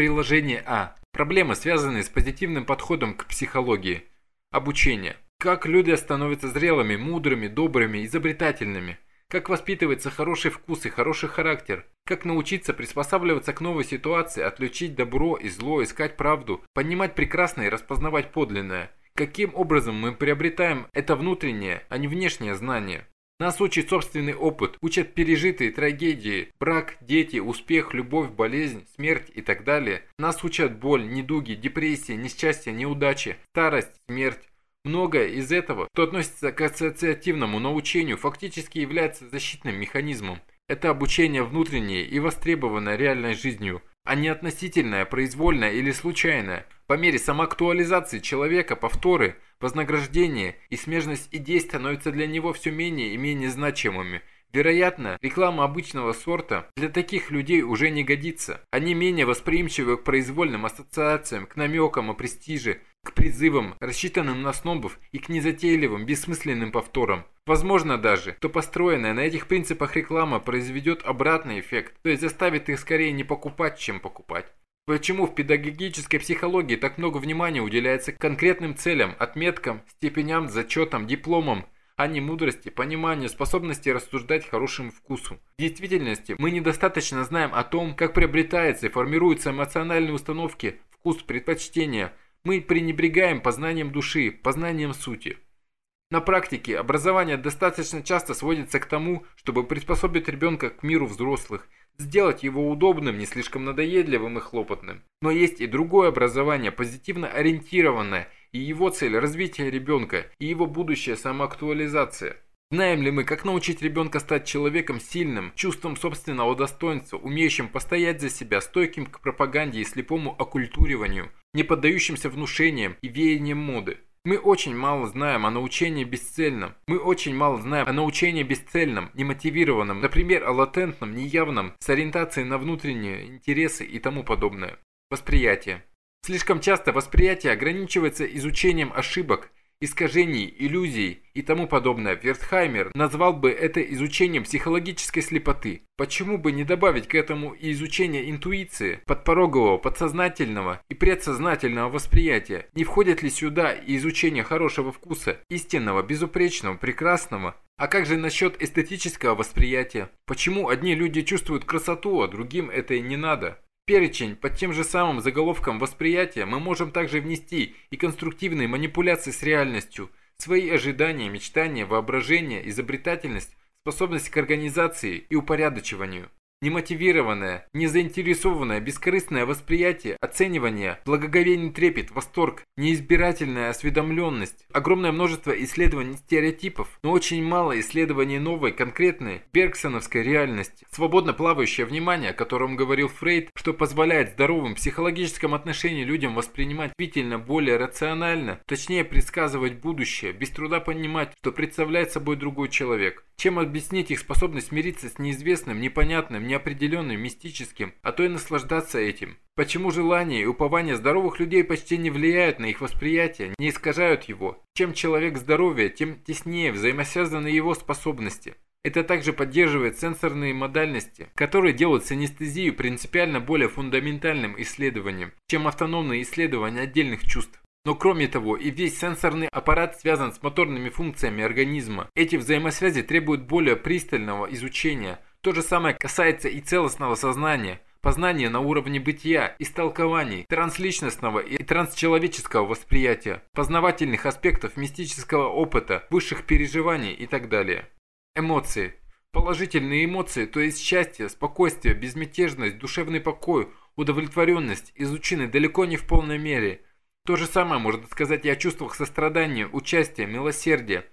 Приложение А. Проблемы, связанные с позитивным подходом к психологии. Обучение. Как люди становятся зрелыми, мудрыми, добрыми, изобретательными. Как воспитывается хороший вкус и хороший характер. Как научиться приспосабливаться к новой ситуации, отличить добро и зло, искать правду, понимать прекрасное и распознавать подлинное. Каким образом мы приобретаем это внутреннее, а не внешнее знание? Нас учит собственный опыт, учат пережитые трагедии, брак, дети, успех, любовь, болезнь, смерть и так далее. Нас учат боль, недуги, депрессии, несчастье, неудачи, старость, смерть. Многое из этого, что относится к ассоциативному научению, фактически является защитным механизмом. Это обучение внутреннее и востребованное реальной жизнью, а не относительное, произвольное или случайное. По мере самоактуализации человека повторы – Вознаграждение и смежность идей становятся для него все менее и менее значимыми. Вероятно, реклама обычного сорта для таких людей уже не годится. Они менее восприимчивы к произвольным ассоциациям, к намекам о престиже, к призывам, рассчитанным на снобов и к незатейливым, бессмысленным повторам. Возможно даже, что построенная на этих принципах реклама произведет обратный эффект, то есть заставит их скорее не покупать, чем покупать. Почему в педагогической психологии так много внимания уделяется конкретным целям, отметкам, степеням, зачетам, дипломам, а не мудрости, пониманию, способности рассуждать хорошему вкусу? В действительности мы недостаточно знаем о том, как приобретается и формируются эмоциональные установки, вкус, предпочтения. Мы пренебрегаем познанием души, познанием сути. На практике образование достаточно часто сводится к тому, чтобы приспособить ребенка к миру взрослых – сделать его удобным, не слишком надоедливым и хлопотным. Но есть и другое образование, позитивно ориентированное, и его цель – развитие ребенка, и его будущая самоактуализация. Знаем ли мы, как научить ребенка стать человеком сильным, чувством собственного достоинства, умеющим постоять за себя, стойким к пропаганде и слепому оккультуриванию, не поддающимся внушениям и веяниям моды? Мы очень мало знаем о научении бесцельном. Мы очень мало знаем о научении бесцельном, немотивированном, например, о латентном, неявном, с ориентацией на внутренние интересы и тому подобное. Восприятие. Слишком часто восприятие ограничивается изучением ошибок, искажений, иллюзий и тому подобное. Вертхаймер назвал бы это изучением психологической слепоты. Почему бы не добавить к этому и изучение интуиции, подпорогового, подсознательного и предсознательного восприятия? Не входит ли сюда и изучение хорошего вкуса, истинного, безупречного, прекрасного? А как же насчет эстетического восприятия? Почему одни люди чувствуют красоту, а другим это и не надо? Перечень под тем же самым заголовком восприятия мы можем также внести и конструктивные манипуляции с реальностью, свои ожидания, мечтания, воображение, изобретательность, способность к организации и упорядочиванию. Немотивированное, незаинтересованное, бескорыстное восприятие, оценивание, благоговейный трепет, восторг, неизбирательная осведомленность, огромное множество исследований стереотипов, но очень мало исследований новой, конкретной, бергсоновской реальности, свободно плавающее внимание, о котором говорил Фрейд, что позволяет здоровым психологическом отношении людям воспринимать действительно более рационально, точнее предсказывать будущее, без труда понимать, что представляет собой другой человек. Чем объяснить их способность мириться с неизвестным, непонятным, неопределенным, мистическим, а то и наслаждаться этим? Почему желания и упования здоровых людей почти не влияют на их восприятие, не искажают его? Чем человек здоровее, тем теснее взаимосвязаны его способности. Это также поддерживает сенсорные модальности, которые делают синестезию принципиально более фундаментальным исследованием, чем автономные исследования отдельных чувств. Но кроме того, и весь сенсорный аппарат связан с моторными функциями организма. Эти взаимосвязи требуют более пристального изучения. То же самое касается и целостного сознания, познания на уровне бытия, истолкований, трансличностного и трансчеловеческого восприятия, познавательных аспектов мистического опыта, высших переживаний и так далее. Эмоции. Положительные эмоции, то есть счастье, спокойствие, безмятежность, душевный покой, удовлетворенность, изучены далеко не в полной мере – то же самое можно сказать и о чувствах сострадания, участия, милосердия.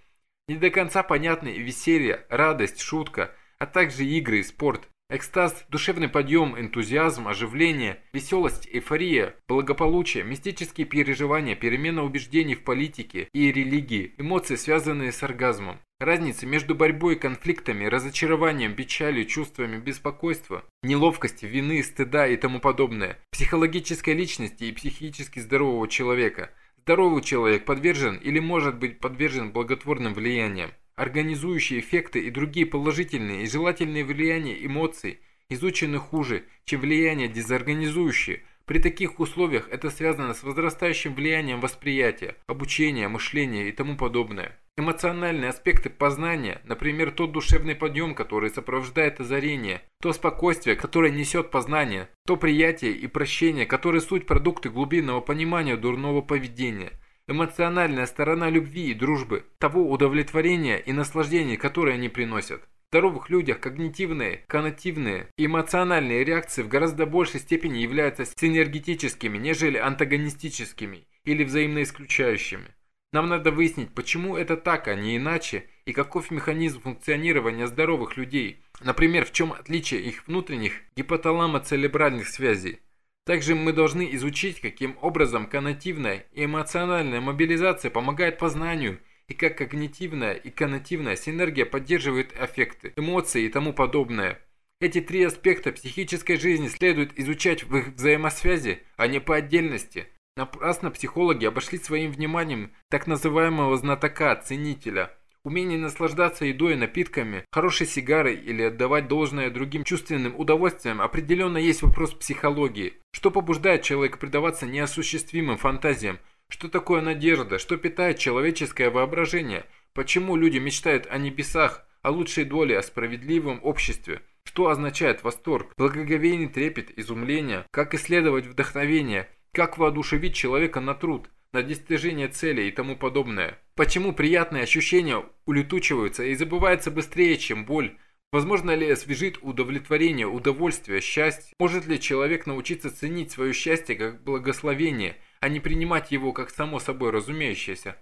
Не до конца понятны веселье, радость, шутка, а также игры и спорт. Экстаз, душевный подъем, энтузиазм, оживление, веселость, эйфория, благополучие, мистические переживания, перемена убеждений в политике и религии, эмоции, связанные с оргазмом. Разница между борьбой и конфликтами, разочарованием, печалью, чувствами беспокойства, неловкости, вины, стыда и тому подобное, психологической личности и психически здорового человека. Здоровый человек подвержен или может быть подвержен благотворным влияниям организующие эффекты и другие положительные и желательные влияния эмоций изучены хуже, чем влияния дезорганизующие, При таких условиях это связано с возрастающим влиянием восприятия, обучения, мышления и тому подобное. Эмоциональные аспекты познания, например, тот душевный подъем, который сопровождает озарение, то спокойствие, которое несет познание, то приятие и прощение, которые суть продукты глубинного понимания дурного поведения – эмоциональная сторона любви и дружбы, того удовлетворения и наслаждения, которые они приносят. В здоровых людях когнитивные, коннотивные и эмоциональные реакции в гораздо большей степени являются синергетическими, нежели антагонистическими или взаимно исключающими. Нам надо выяснить, почему это так, а не иначе, и каков механизм функционирования здоровых людей, например, в чем отличие их внутренних гипоталамо-церебральных связей. Также мы должны изучить, каким образом коннотивная и эмоциональная мобилизация помогает познанию, и как когнитивная и коннотивная синергия поддерживает аффекты, эмоции и тому подобное. Эти три аспекта психической жизни следует изучать в их взаимосвязи, а не по отдельности. Напрасно психологи обошли своим вниманием так называемого знатока, ценителя – Умение наслаждаться едой и напитками, хорошей сигарой или отдавать должное другим чувственным удовольствиям определенно есть вопрос психологии. Что побуждает человека предаваться неосуществимым фантазиям? Что такое надежда? Что питает человеческое воображение? Почему люди мечтают о небесах, о лучшей доле, о справедливом обществе? Что означает восторг, благоговейный трепет, изумление? Как исследовать вдохновение? Как воодушевить человека на труд? На достижение цели и тому подобное. Почему приятные ощущения улетучиваются и забываются быстрее, чем боль? Возможно ли освежит удовлетворение, удовольствие, счастье? Может ли человек научиться ценить свое счастье как благословение, а не принимать его как само собой разумеющееся?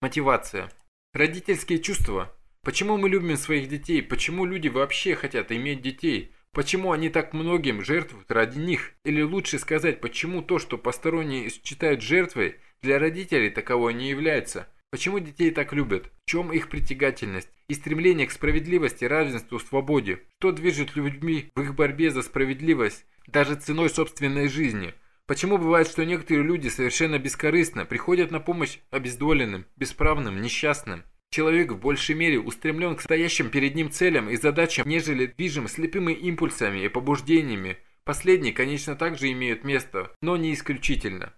Мотивация. Родительские чувства. Почему мы любим своих детей? Почему люди вообще хотят иметь детей? Почему они так многим жертвуют ради них? Или лучше сказать, почему то, что посторонние считают жертвой, для родителей таковой не является? Почему детей так любят? В чем их притягательность? И стремление к справедливости, равенству, свободе? Что движет людьми в их борьбе за справедливость, даже ценой собственной жизни? Почему бывает, что некоторые люди совершенно бескорыстно приходят на помощь обездоленным, бесправным, несчастным? Человек в большей мере устремлен к стоящим перед ним целям и задачам, нежели движим слепыми импульсами и побуждениями. Последние, конечно, также имеют место, но не исключительно.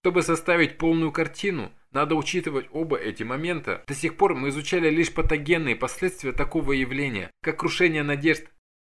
Чтобы составить полную картину, надо учитывать оба эти момента. До сих пор мы изучали лишь патогенные последствия такого явления, как крушение надежд,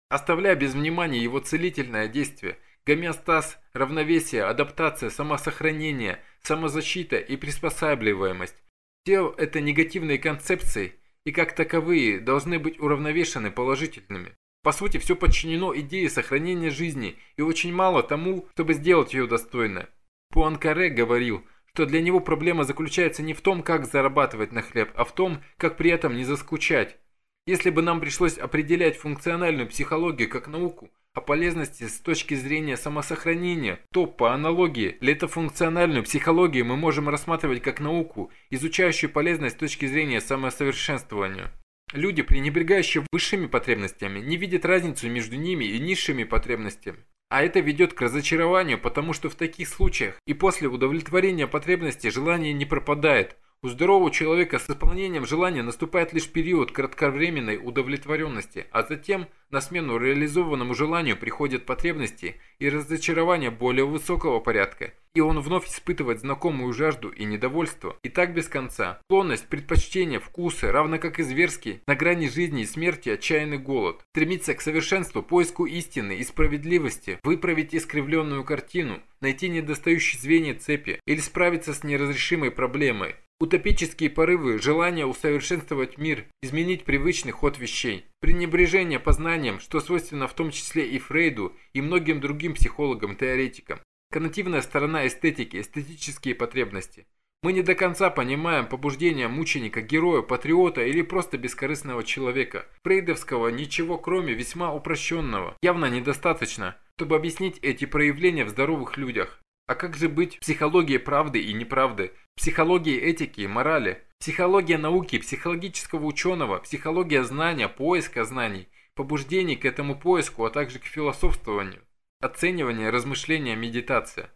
оставляя без внимания его целительное действие, гомеостаз, равновесие, адаптация, самосохранение, самозащита и приспосабливаемость. Все это негативные концепции и как таковые должны быть уравновешены положительными. По сути, все подчинено идее сохранения жизни и очень мало тому, чтобы сделать ее достойно. Пуанкаре говорил, что для него проблема заключается не в том, как зарабатывать на хлеб, а в том, как при этом не заскучать. Если бы нам пришлось определять функциональную психологию как науку, о полезности с точки зрения самосохранения, то по аналогии летофункциональную психологию мы можем рассматривать как науку, изучающую полезность с точки зрения самосовершенствования. Люди, пренебрегающие высшими потребностями, не видят разницу между ними и низшими потребностями. А это ведет к разочарованию, потому что в таких случаях и после удовлетворения потребностей желание не пропадает, у здорового человека с исполнением желания наступает лишь период кратковременной удовлетворенности, а затем на смену реализованному желанию приходят потребности и разочарование более высокого порядка, и он вновь испытывает знакомую жажду и недовольство, и так без конца. Склонность, предпочтения, вкусы, равно как и зверский, на грани жизни и смерти отчаянный голод. Стремиться к совершенству, поиску истины и справедливости, выправить искривленную картину, найти недостающие звенья цепи или справиться с неразрешимой проблемой. Утопические порывы, желание усовершенствовать мир, изменить привычный ход вещей. Пренебрежение познанием, что свойственно в том числе и Фрейду, и многим другим психологам-теоретикам. Коннотивная сторона эстетики, эстетические потребности. Мы не до конца понимаем побуждения мученика, героя, патриота или просто бескорыстного человека. Фрейдовского ничего кроме весьма упрощенного явно недостаточно, чтобы объяснить эти проявления в здоровых людях. А как же быть психологией правды и неправды, психологией этики и морали, психология науки, психологического ученого, психология знания, поиска знаний, побуждений к этому поиску, а также к философствованию, оценивание, размышления, медитация.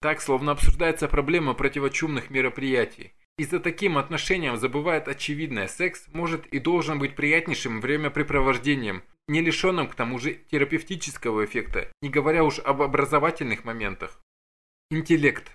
Так, словно обсуждается проблема противочумных мероприятий. И за таким отношением забывает очевидное, секс может и должен быть приятнейшим времяпрепровождением, не лишенным к тому же терапевтического эффекта, не говоря уж об образовательных моментах. Интеллект.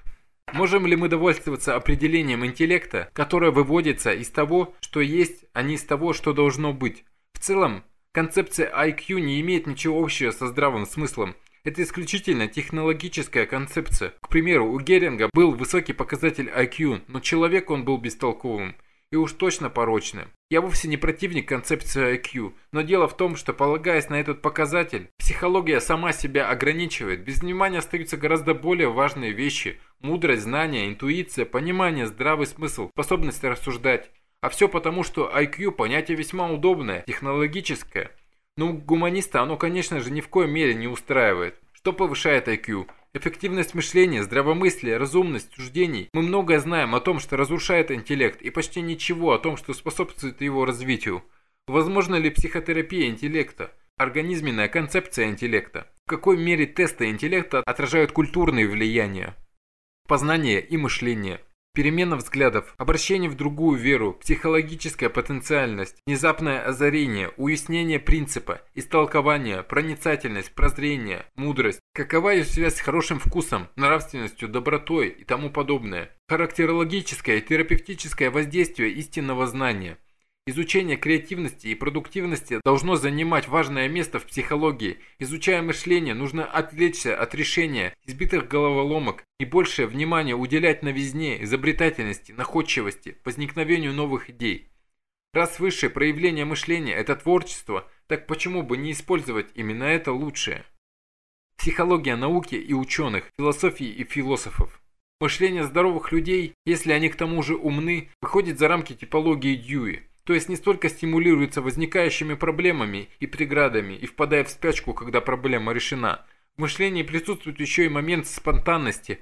Можем ли мы довольствоваться определением интеллекта, которое выводится из того, что есть, а не из того, что должно быть? В целом, концепция IQ не имеет ничего общего со здравым смыслом. Это исключительно технологическая концепция. К примеру, у Геринга был высокий показатель IQ, но человек он был бестолковым и уж точно порочным. Я вовсе не противник концепции IQ, но дело в том, что полагаясь на этот показатель, психология сама себя ограничивает. Без внимания остаются гораздо более важные вещи – мудрость, знание, интуиция, понимание, здравый смысл, способность рассуждать. А все потому, что IQ – понятие весьма удобное, технологическое. Но гуманиста оно, конечно же, ни в коей мере не устраивает. Что повышает IQ? Эффективность мышления, здравомыслие, разумность суждений. Мы многое знаем о том, что разрушает интеллект, и почти ничего о том, что способствует его развитию. Возможно ли психотерапия интеллекта? Организменная концепция интеллекта. В какой мере тесты интеллекта отражают культурные влияния? Познание и мышление. Перемена взглядов, обращение в другую веру, психологическая потенциальность, внезапное озарение, уяснение принципа, истолкование, проницательность, прозрение, мудрость. Какова ее связь с хорошим вкусом, нравственностью, добротой и тому подобное. Характерологическое и терапевтическое воздействие истинного знания. Изучение креативности и продуктивности должно занимать важное место в психологии. Изучая мышление, нужно отвлечься от решения избитых головоломок и большее внимание уделять новизне, изобретательности, находчивости, возникновению новых идей. Раз высшее проявление мышления – это творчество, так почему бы не использовать именно это лучшее? Психология науки и ученых, философии и философов. Мышление здоровых людей, если они к тому же умны, выходит за рамки типологии Дьюи – то есть не столько стимулируется возникающими проблемами и преградами и впадая в спячку, когда проблема решена. В мышлении присутствует еще и момент спонтанности.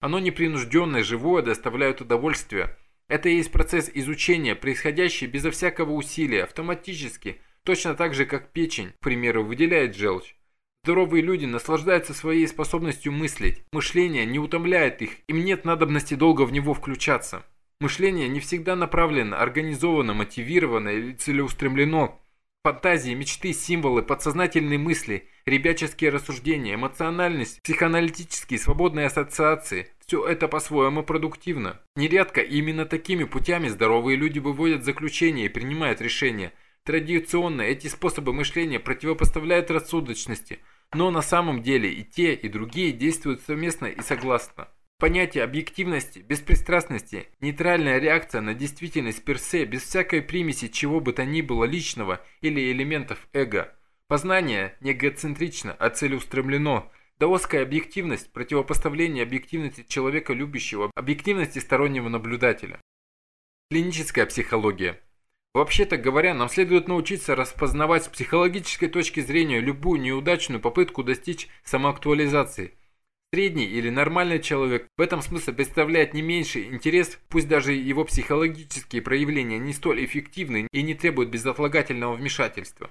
Оно непринужденное, живое, доставляет удовольствие. Это и есть процесс изучения, происходящий безо всякого усилия, автоматически, точно так же, как печень, к примеру, выделяет желчь. Здоровые люди наслаждаются своей способностью мыслить. Мышление не утомляет их, им нет надобности долго в него включаться. Мышление не всегда направлено, организовано, мотивировано или целеустремлено. Фантазии, мечты, символы, подсознательные мысли, ребяческие рассуждения, эмоциональность, психоаналитические свободные ассоциации – все это по-своему продуктивно. Нередко именно такими путями здоровые люди выводят заключения и принимают решения. Традиционно эти способы мышления противопоставляют рассудочности, но на самом деле и те, и другие действуют совместно и согласно. Понятие объективности, беспристрастности, нейтральная реакция на действительность персе без всякой примеси чего бы то ни было личного или элементов эго. Познание не эгоцентрично, а целеустремлено. Даосская объективность – противопоставление объективности человека любящего, объективности стороннего наблюдателя. Клиническая психология. Вообще-то говоря, нам следует научиться распознавать с психологической точки зрения любую неудачную попытку достичь самоактуализации – Средний или нормальный человек в этом смысле представляет не меньший интерес, пусть даже его психологические проявления не столь эффективны и не требуют безотлагательного вмешательства.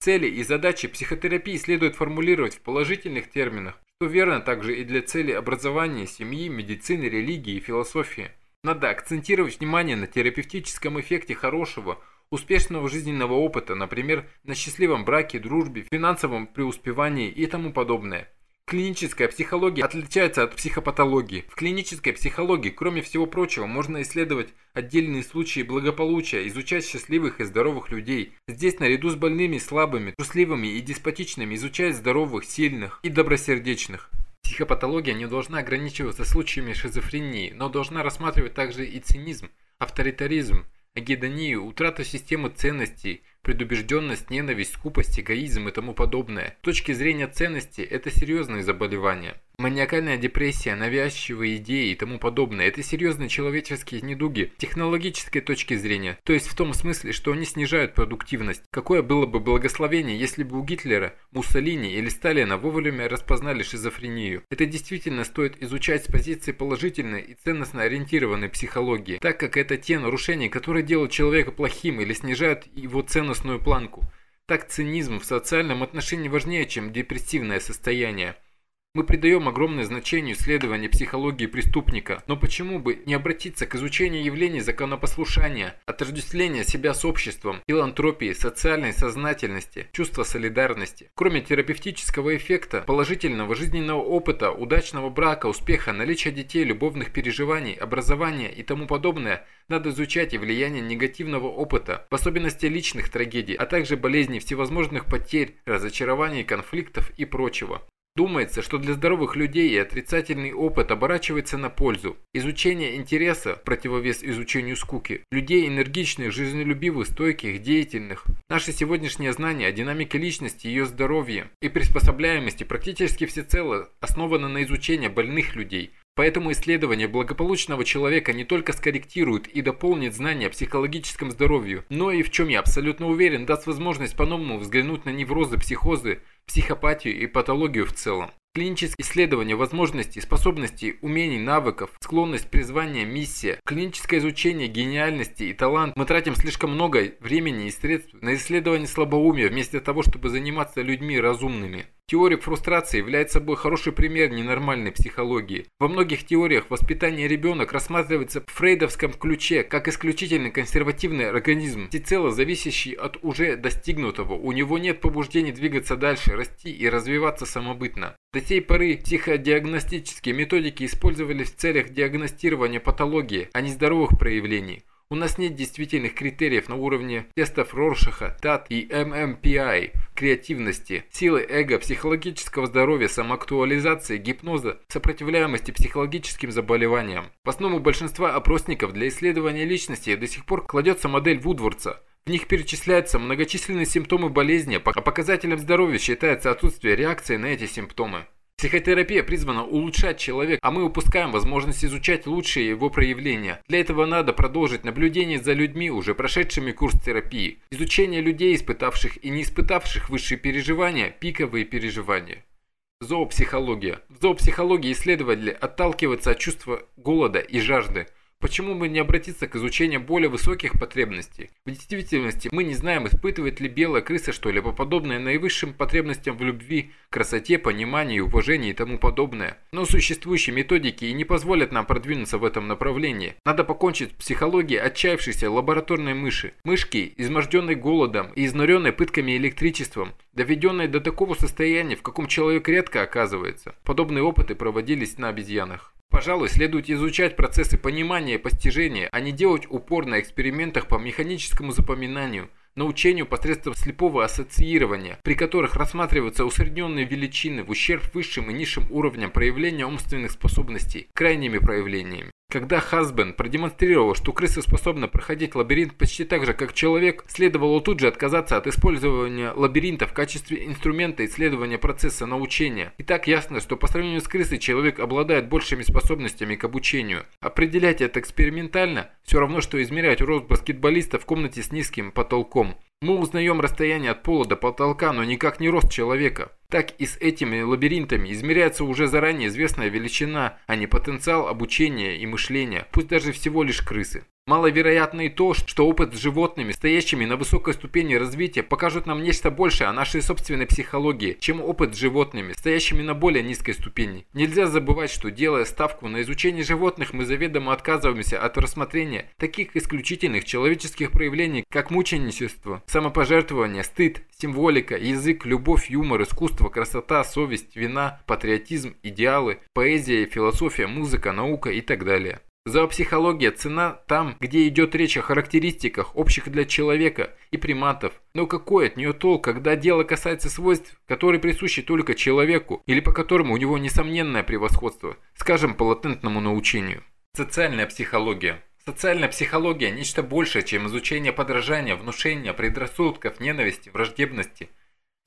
Цели и задачи психотерапии следует формулировать в положительных терминах, что верно также и для целей образования, семьи, медицины, религии и философии. Надо акцентировать внимание на терапевтическом эффекте хорошего, успешного жизненного опыта, например, на счастливом браке, дружбе, финансовом преуспевании и тому подобное. Клиническая психология отличается от психопатологии. В клинической психологии, кроме всего прочего, можно исследовать отдельные случаи благополучия, изучать счастливых и здоровых людей. Здесь наряду с больными, слабыми, трусливыми и деспотичными изучать здоровых, сильных и добросердечных. Психопатология не должна ограничиваться случаями шизофрении, но должна рассматривать также и цинизм, авторитаризм, агедонию, утрату системы ценностей, предубежденность, ненависть, скупость, эгоизм и тому подобное. С точки зрения ценности это серьезные заболевания. Маниакальная депрессия, навязчивые идеи и тому подобное – это серьезные человеческие недуги технологической точки зрения, то есть в том смысле, что они снижают продуктивность. Какое было бы благословение, если бы у Гитлера, Муссолини или Сталина вовремя распознали шизофрению? Это действительно стоит изучать с позиции положительной и ценностно ориентированной психологии, так как это те нарушения, которые делают человека плохим или снижают его ценностную планку. Так цинизм в социальном отношении важнее, чем депрессивное состояние. Мы придаем огромное значение исследованию психологии преступника, но почему бы не обратиться к изучению явлений законопослушания, отождествления себя с обществом, филантропии, социальной сознательности, чувства солидарности? Кроме терапевтического эффекта, положительного жизненного опыта, удачного брака, успеха, наличия детей, любовных переживаний, образования и тому подобное, надо изучать и влияние негативного опыта, в особенности личных трагедий, а также болезней всевозможных потерь, разочарований, конфликтов и прочего. Думается, что для здоровых людей отрицательный опыт оборачивается на пользу. Изучение интереса – противовес изучению скуки. Людей энергичных, жизнелюбивых, стойких, деятельных. Наши сегодняшние знания о динамике личности, ее здоровье и приспособляемости практически всецело основаны на изучении больных людей – Поэтому исследование благополучного человека не только скорректирует и дополнит знания о психологическом здоровье, но и, в чем я абсолютно уверен, даст возможность по-новому взглянуть на неврозы, психозы, психопатию и патологию в целом. Клинические исследования возможностей, способностей, умений, навыков, склонность, призвание, миссия, клиническое изучение гениальности и талант. Мы тратим слишком много времени и средств на исследование слабоумия вместо того, чтобы заниматься людьми разумными. Теория фрустрации является собой хороший пример ненормальной психологии. Во многих теориях воспитание ребенок рассматривается в фрейдовском ключе как исключительно консервативный организм, всецело зависящий от уже достигнутого. У него нет побуждений двигаться дальше, расти и развиваться самобытно. До сей поры психодиагностические методики использовались в целях диагностирования патологии, а не здоровых проявлений. У нас нет действительных критериев на уровне тестов Роршаха, ТАТ и MMPI, креативности, силы эго, психологического здоровья, самоактуализации, гипноза, сопротивляемости психологическим заболеваниям. В основу большинства опросников для исследования личности до сих пор кладется модель Вудворца. В них перечисляются многочисленные симптомы болезни, а показателем здоровья считается отсутствие реакции на эти симптомы. Психотерапия призвана улучшать человека, а мы упускаем возможность изучать лучшие его проявления. Для этого надо продолжить наблюдение за людьми, уже прошедшими курс терапии. Изучение людей, испытавших и не испытавших высшие переживания, пиковые переживания. Зоопсихология. В зоопсихологии исследователи отталкиваются от чувства голода и жажды – Почему бы не обратиться к изучению более высоких потребностей? В действительности мы не знаем, испытывает ли белая крыса что-либо подобное наивысшим потребностям в любви, красоте, понимании, уважении и тому подобное. Но существующие методики и не позволят нам продвинуться в этом направлении. Надо покончить с психологией отчаявшейся лабораторной мыши. Мышки, изможденной голодом и изнуренной пытками электричеством, доведенной до такого состояния, в каком человек редко оказывается. Подобные опыты проводились на обезьянах. Пожалуй, следует изучать процессы понимания и постижения, а не делать упор на экспериментах по механическому запоминанию, научению посредством слепого ассоциирования, при которых рассматриваются усредненные величины в ущерб высшим и низшим уровням проявления умственных способностей, крайними проявлениями. Когда Хасбен продемонстрировал, что крыса способна проходить лабиринт почти так же, как человек, следовало тут же отказаться от использования лабиринта в качестве инструмента исследования процесса научения. И так ясно, что по сравнению с крысой человек обладает большими способностями к обучению. Определять это экспериментально – все равно, что измерять рост баскетболиста в комнате с низким потолком. Мы узнаем расстояние от пола до потолка, но никак не рост человека. Так и с этими лабиринтами измеряется уже заранее известная величина, а не потенциал обучения и мышления, пусть даже всего лишь крысы. Маловероятно и то, что опыт с животными, стоящими на высокой ступени развития, покажет нам нечто большее о нашей собственной психологии, чем опыт с животными, стоящими на более низкой ступени. Нельзя забывать, что делая ставку на изучение животных, мы заведомо отказываемся от рассмотрения таких исключительных человеческих проявлений, как мученичество, самопожертвование, стыд, символика, язык, любовь, юмор, искусство, красота, совесть, вина, патриотизм, идеалы, поэзия, философия, музыка, наука и так далее. Зоопсихология цена там, где идет речь о характеристиках, общих для человека и приматов. Но какой от нее толк, когда дело касается свойств, которые присущи только человеку, или по которым у него несомненное превосходство, скажем, по латентному научению? Социальная психология. Социальная психология – нечто большее, чем изучение подражания, внушения, предрассудков, ненависти, враждебности –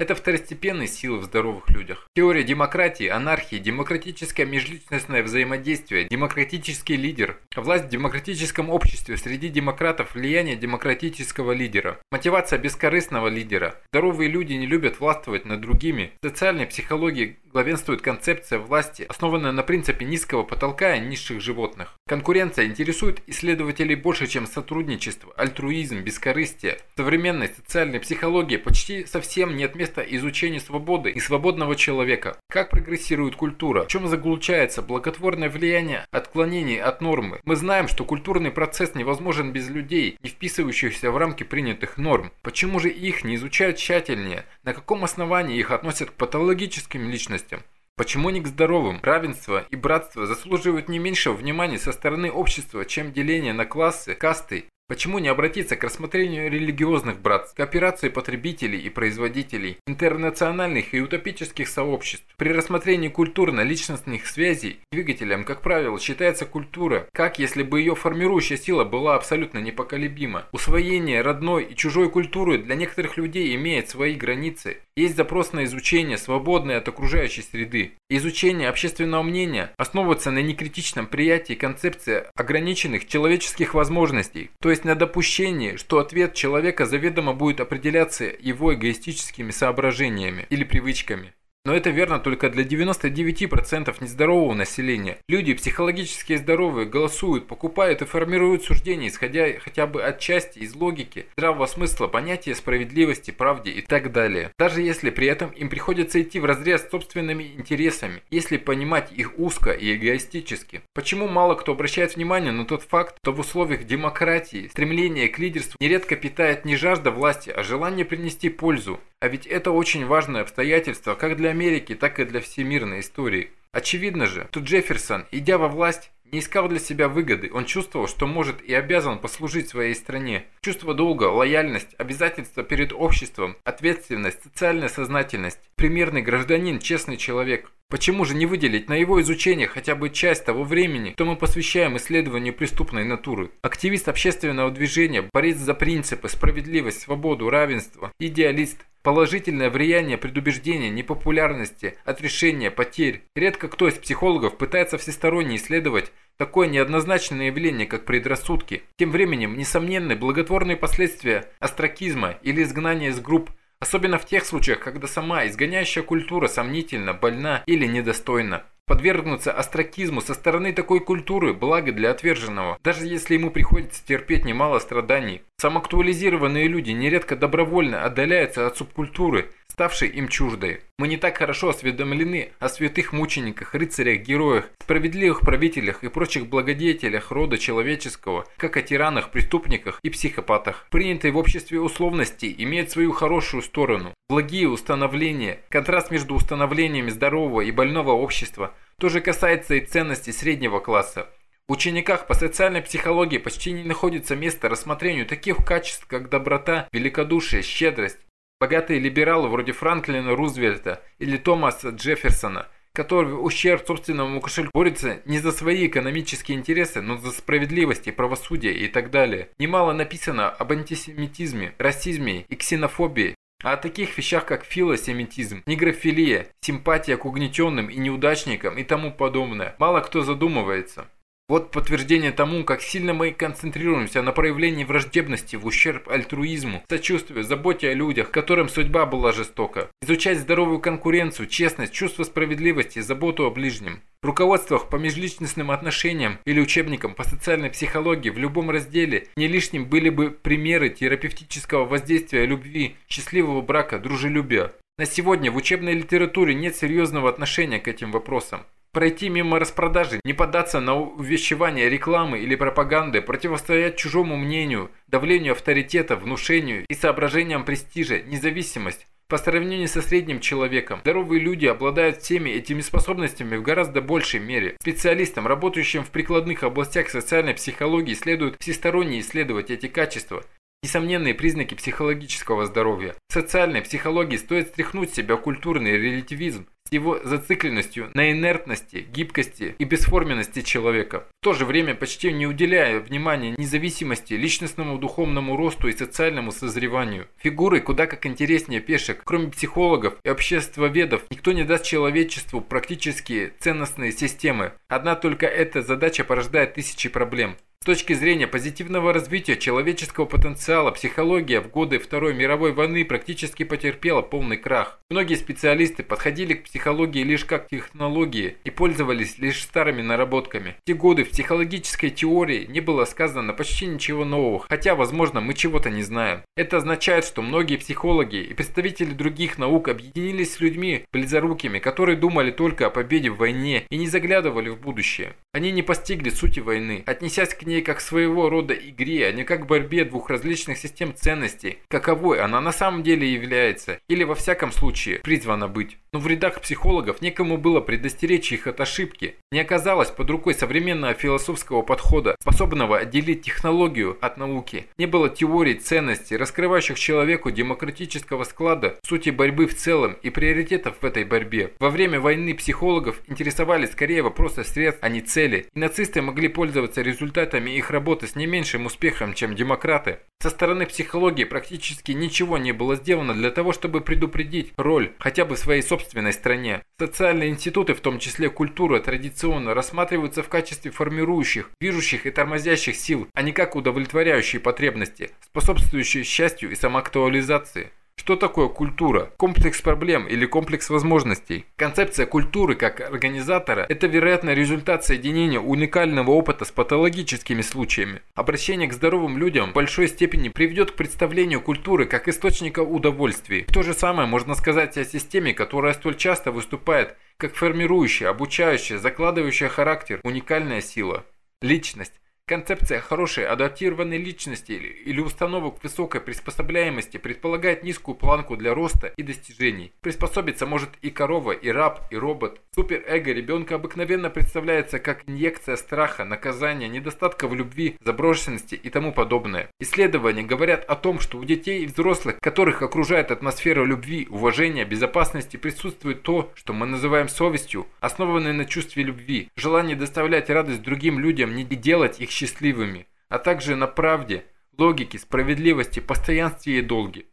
это второстепенные силы в здоровых людях. Теория демократии, анархии, демократическое межличностное взаимодействие, демократический лидер, власть в демократическом обществе, среди демократов влияние демократического лидера, мотивация бескорыстного лидера. Здоровые люди не любят властвовать над другими. В социальной психологии главенствует концепция власти, основанная на принципе низкого потолка и низших животных. Конкуренция интересует исследователей больше, чем сотрудничество, альтруизм, бескорыстие. В современной социальной психологии почти совсем нет места изучению свободы и свободного человека. Как прогрессирует культура, в чем заключается благотворное влияние отклонений от нормы. Мы знаем, что культурный процесс невозможен без людей, не вписывающихся в рамки принятых норм. Почему же их не изучают тщательнее? На каком основании их относят к патологическим личностям? Почему не к здоровым? Равенство и братство заслуживают не меньшего внимания со стороны общества, чем деление на классы, касты Почему не обратиться к рассмотрению религиозных братств, кооперации потребителей и производителей, интернациональных и утопических сообществ? При рассмотрении культурно-личностных связей двигателем, как правило, считается культура, как если бы ее формирующая сила была абсолютно непоколебима. Усвоение родной и чужой культуры для некоторых людей имеет свои границы. Есть запрос на изучение, свободное от окружающей среды. Изучение общественного мнения основывается на некритичном приятии концепции ограниченных человеческих возможностей, то есть на допущении, что ответ человека заведомо будет определяться его эгоистическими соображениями или привычками. Но это верно только для 99% нездорового населения. Люди психологически здоровые голосуют, покупают и формируют суждения, исходя хотя бы отчасти из логики, здравого смысла, понятия справедливости, правде и так далее. Даже если при этом им приходится идти в разрез с собственными интересами, если понимать их узко и эгоистически. Почему мало кто обращает внимание на тот факт, что в условиях демократии стремление к лидерству нередко питает не жажда власти, а желание принести пользу. А ведь это очень важное обстоятельство как для Америки, так и для всемирной истории. Очевидно же, что Джефферсон, идя во власть, не искал для себя выгоды, он чувствовал, что может и обязан послужить своей стране. Чувство долга, лояльность, обязательства перед обществом, ответственность, социальная сознательность. Примерный гражданин, честный человек. Почему же не выделить на его изучение хотя бы часть того времени, что мы посвящаем исследованию преступной натуры? Активист общественного движения, борец за принципы, справедливость, свободу, равенство, идеалист, Положительное влияние предубеждения, непопулярности, отрешения, потерь. Редко кто из психологов пытается всесторонне исследовать такое неоднозначное явление, как предрассудки. Тем временем, несомненны благотворные последствия астракизма или изгнания из групп, особенно в тех случаях, когда сама изгоняющая культура сомнительна, больна или недостойна. Подвергнуться астракизму со стороны такой культуры – благо для отверженного, даже если ему приходится терпеть немало страданий. Самоактуализированные люди нередко добровольно отдаляются от субкультуры – ставшей им чуждой. Мы не так хорошо осведомлены о святых мучениках, рыцарях, героях, справедливых правителях и прочих благодетелях рода человеческого, как о тиранах, преступниках и психопатах. Принятые в обществе условности имеют свою хорошую сторону. Благие установления, контраст между установлениями здорового и больного общества, тоже касается и ценностей среднего класса. В учениках по социальной психологии почти не находится места рассмотрению таких качеств, как доброта, великодушие, щедрость, Богатые либералы вроде Франклина Рузвельта или Томаса Джефферсона, которые в ущерб собственному кошельку борются не за свои экономические интересы, но за справедливость и правосудие и так далее. Немало написано об антисемитизме, расизме и ксенофобии, а о таких вещах, как филосемитизм, негрофилия, симпатия к угнетенным и неудачникам и тому подобное, мало кто задумывается. Вот подтверждение тому, как сильно мы концентрируемся на проявлении враждебности в ущерб альтруизму, сочувствию, заботе о людях, которым судьба была жестока. Изучать здоровую конкуренцию, честность, чувство справедливости, заботу о ближнем. В руководствах по межличностным отношениям или учебникам по социальной психологии в любом разделе не лишним были бы примеры терапевтического воздействия любви, счастливого брака, дружелюбия. На сегодня в учебной литературе нет серьезного отношения к этим вопросам. Пройти мимо распродажи, не поддаться на увещевание рекламы или пропаганды, противостоять чужому мнению, давлению авторитета, внушению и соображениям престижа, независимость. По сравнению со средним человеком, здоровые люди обладают всеми этими способностями в гораздо большей мере. Специалистам, работающим в прикладных областях социальной психологии, следует всесторонне исследовать эти качества. Несомненные признаки психологического здоровья. В социальной психологии стоит стряхнуть с себя культурный релятивизм, его зацикленностью на инертности, гибкости и бесформенности человека, в то же время почти не уделяя внимания независимости, личностному духовному росту и социальному созреванию. Фигуры куда как интереснее пешек. Кроме психологов и обществоведов, никто не даст человечеству практически ценностные системы. Одна только эта задача порождает тысячи проблем. С точки зрения позитивного развития человеческого потенциала, психология в годы Второй мировой войны практически потерпела полный крах. Многие специалисты подходили к психологии лишь как к технологии и пользовались лишь старыми наработками. В те годы в психологической теории не было сказано почти ничего нового, хотя, возможно, мы чего-то не знаем. Это означает, что многие психологи и представители других наук объединились с людьми близорукими, которые думали только о победе в войне и не заглядывали в будущее. Они не постигли сути войны, отнесясь к ней как своего рода игре, а не как борьбе двух различных систем ценностей, каковой она на самом деле является, или во всяком случае призвана быть. Но в рядах психологов некому было предостеречь их от ошибки. Не оказалось под рукой современного философского подхода, способного отделить технологию от науки. Не было теорий ценностей, раскрывающих человеку демократического склада, сути борьбы в целом и приоритетов в этой борьбе. Во время войны психологов интересовали скорее вопросы средств, а не цели. И нацисты могли пользоваться результатами их работы с не меньшим успехом, чем демократы. Со стороны психологии практически ничего не было сделано для того, чтобы предупредить роль хотя бы своей собственной стране. Социальные институты, в том числе культура, традиционно рассматриваются в качестве формирующих, движущих и тормозящих сил, а не как удовлетворяющие потребности, способствующие счастью и самоактуализации. Что такое культура? Комплекс проблем или комплекс возможностей? Концепция культуры как организатора – это, вероятно, результат соединения уникального опыта с патологическими случаями. Обращение к здоровым людям в большой степени приведет к представлению культуры как источника удовольствий. То же самое можно сказать о системе, которая столь часто выступает как формирующая, обучающая, закладывающая характер, уникальная сила. Личность Концепция хорошей адаптированной личности или установок высокой приспособляемости предполагает низкую планку для роста и достижений. Приспособиться может и корова, и раб, и робот. Суперэго ребенка обыкновенно представляется как инъекция страха, наказания, недостатка в любви, заброшенности и тому подобное. Исследования говорят о том, что у детей и взрослых, которых окружает атмосфера любви, уважения, безопасности, присутствует то, что мы называем совестью, основанное на чувстве любви, желание доставлять радость другим людям, не делать их счастливыми, а также на правде, логике, справедливости, постоянстве и долге.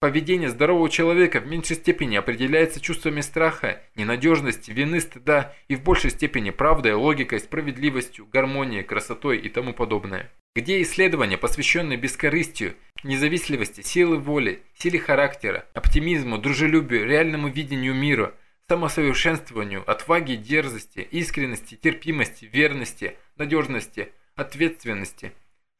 Поведение здорового человека в меньшей степени определяется чувствами страха, ненадежности, вины, стыда и в большей степени правдой, логикой, справедливостью, гармонией, красотой и тому подобное. Где исследования, посвященные бескорыстию, независимости, силы воли, силе характера, оптимизму, дружелюбию, реальному видению мира, самосовершенствованию, отваге, дерзости, искренности, терпимости, верности, надежности – ответственности.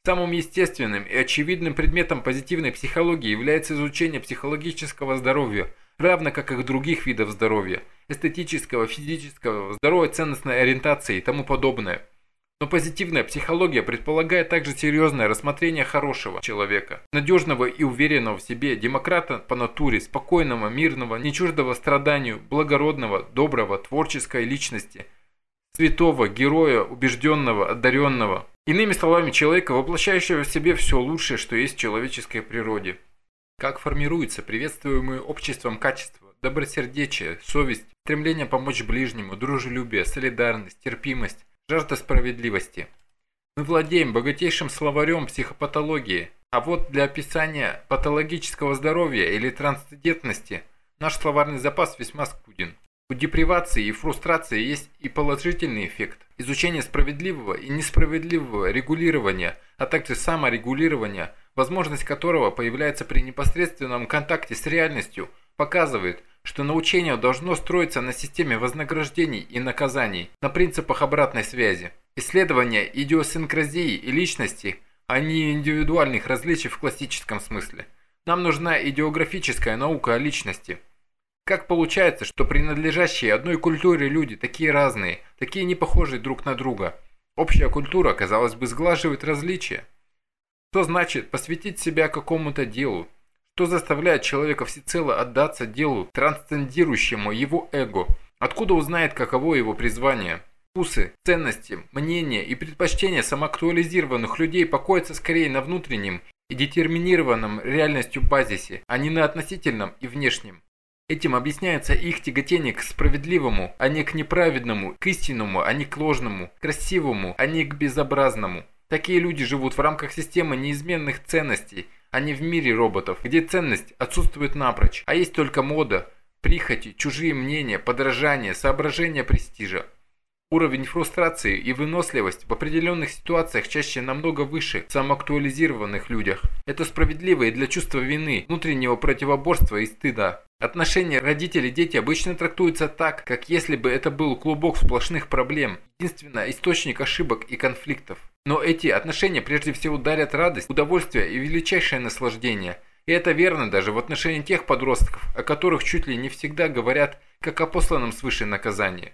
Самым естественным и очевидным предметом позитивной психологии является изучение психологического здоровья, равно как и других видов здоровья, эстетического, физического, здоровой ценностной ориентации и тому подобное. Но позитивная психология предполагает также серьезное рассмотрение хорошего человека, надежного и уверенного в себе, демократа по натуре, спокойного, мирного, не чуждого страданию, благородного, доброго, творческой личности – святого, героя, убежденного, одаренного. Иными словами, человека, воплощающего в себе все лучшее, что есть в человеческой природе. Как формируется приветствуемые обществом качества, добросердечие, совесть, стремление помочь ближнему, дружелюбие, солидарность, терпимость, жажда справедливости. Мы владеем богатейшим словарем психопатологии, а вот для описания патологического здоровья или трансцендентности наш словарный запас весьма скуден. У депривации и фрустрации есть и положительный эффект. Изучение справедливого и несправедливого регулирования, а также саморегулирования, возможность которого появляется при непосредственном контакте с реальностью, показывает, что научение должно строиться на системе вознаграждений и наказаний, на принципах обратной связи. Исследование идиосинкразии и личности, а не индивидуальных различий в классическом смысле. Нам нужна идеографическая наука о личности – как получается, что принадлежащие одной культуре люди такие разные, такие не похожие друг на друга? Общая культура, казалось бы, сглаживает различия. Что значит посвятить себя какому-то делу? Что заставляет человека всецело отдаться делу, трансцендирующему его эго? Откуда узнает, каково его призвание? Вкусы, ценности, мнения и предпочтения самоактуализированных людей покоятся скорее на внутреннем и детерминированном реальностью базисе, а не на относительном и внешнем. Этим объясняется их тяготение к справедливому, а не к неправедному, к истинному, а не к ложному, к красивому, а не к безобразному. Такие люди живут в рамках системы неизменных ценностей, а не в мире роботов, где ценность отсутствует напрочь, а есть только мода, прихоти, чужие мнения, подражания, соображения престижа. Уровень фрустрации и выносливость в определенных ситуациях чаще намного выше в самоактуализированных людях. Это справедливо и для чувства вины, внутреннего противоборства и стыда. Отношения родители-дети обычно трактуются так, как если бы это был клубок сплошных проблем, единственно источник ошибок и конфликтов. Но эти отношения прежде всего дарят радость, удовольствие и величайшее наслаждение. И это верно даже в отношении тех подростков, о которых чуть ли не всегда говорят как о посланном свыше наказании.